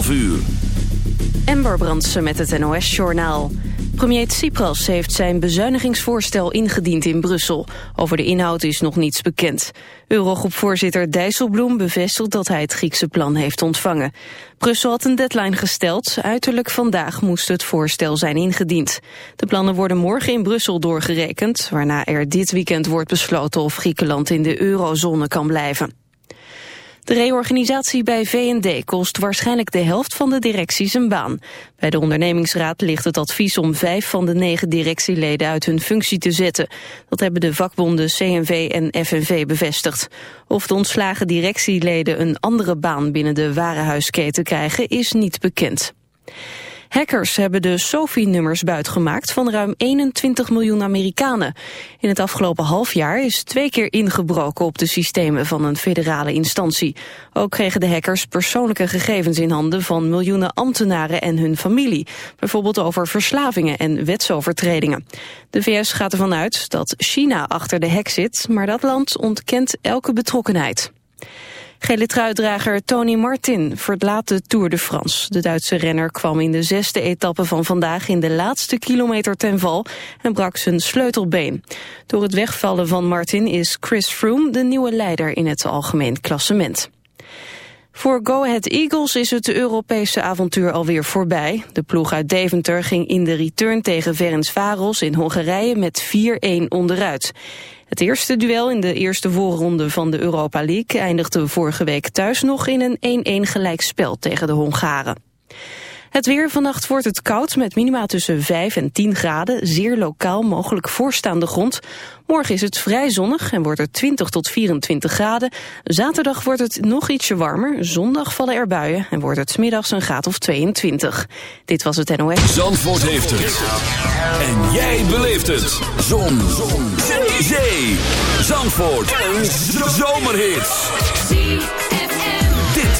11 uur. Ember Brandsen met het NOS-journaal. Premier Tsipras heeft zijn bezuinigingsvoorstel ingediend in Brussel. Over de inhoud is nog niets bekend. Eurogroepvoorzitter Dijsselbloem bevestigt dat hij het Griekse plan heeft ontvangen. Brussel had een deadline gesteld. Uiterlijk vandaag moest het voorstel zijn ingediend. De plannen worden morgen in Brussel doorgerekend... waarna er dit weekend wordt besloten of Griekenland in de eurozone kan blijven. De reorganisatie bij V&D kost waarschijnlijk de helft van de directies een baan. Bij de ondernemingsraad ligt het advies om vijf van de negen directieleden uit hun functie te zetten. Dat hebben de vakbonden CNV en FNV bevestigd. Of de ontslagen directieleden een andere baan binnen de warenhuisketen krijgen is niet bekend. Hackers hebben de SOFI-nummers buitgemaakt van ruim 21 miljoen Amerikanen. In het afgelopen half jaar is twee keer ingebroken op de systemen van een federale instantie. Ook kregen de hackers persoonlijke gegevens in handen van miljoenen ambtenaren en hun familie. Bijvoorbeeld over verslavingen en wetsovertredingen. De VS gaat ervan uit dat China achter de hack zit, maar dat land ontkent elke betrokkenheid. Gele truitdrager Tony Martin verlaat de Tour de France. De Duitse renner kwam in de zesde etappe van vandaag in de laatste kilometer ten val en brak zijn sleutelbeen. Door het wegvallen van Martin is Chris Froome de nieuwe leider in het algemeen klassement. Voor Go Ahead Eagles is het Europese avontuur alweer voorbij. De ploeg uit Deventer ging in de return tegen Ferencvaros in Hongarije met 4-1 onderuit. Het eerste duel in de eerste voorronde van de Europa League eindigde vorige week thuis nog in een 1-1 gelijkspel tegen de Hongaren. Het weer vannacht wordt het koud met minima tussen 5 en 10 graden, zeer lokaal mogelijk voorstaande grond. Morgen is het vrij zonnig en wordt het 20 tot 24 graden. Zaterdag wordt het nog ietsje warmer, zondag vallen er buien en wordt het middags een graad of 22. Dit was het NOS. Zandvoort heeft het. En jij beleeft het. Zon. Zon. Zee. Zandvoort. Een zomerhit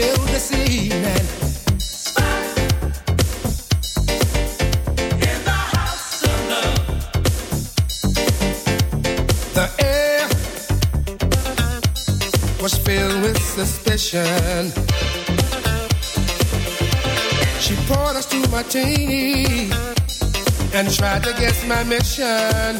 this evening. filled with suspicion. She poured us to my team and tried to guess my mission.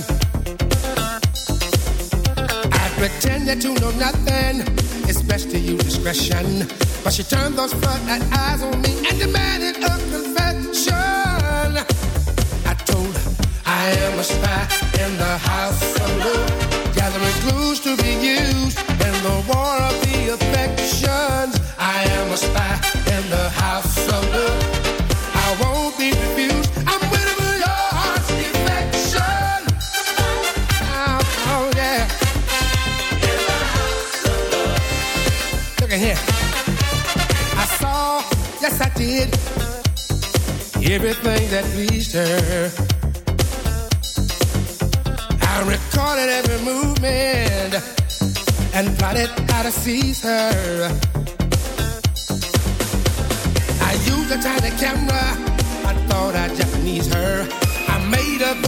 I pretended to know nothing, it's best to use discretion. But she turned those floodlight eyes on me and demanded a confession. I told her I am a spy in the house of love, gathering clues to be used in the war everything that pleased her. I recorded every movement and plotted how to seize her. I used a tiny camera, I thought I'd Japanese her. I made a.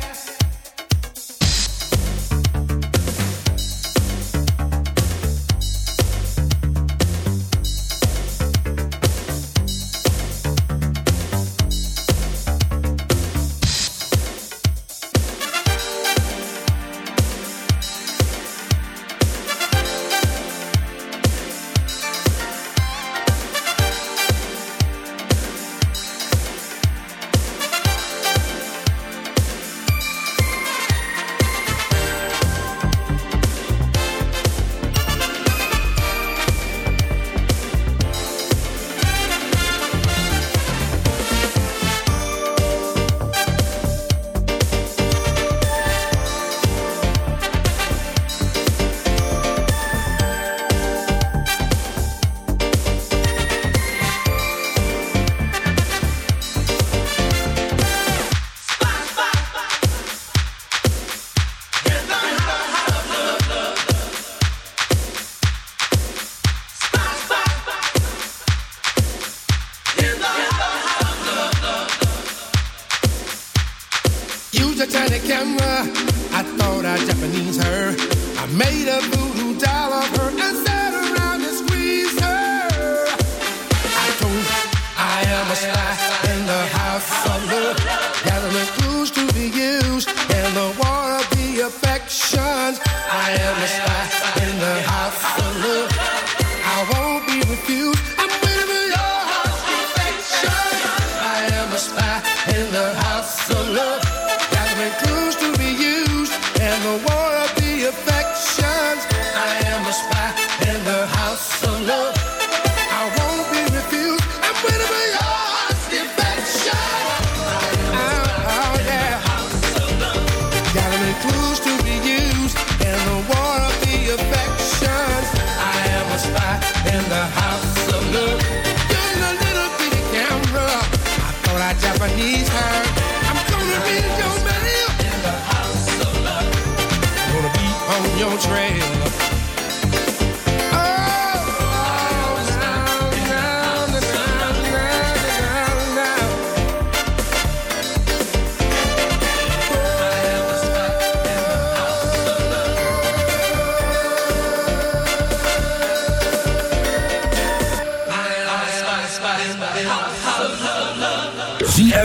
whoa.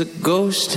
A ghost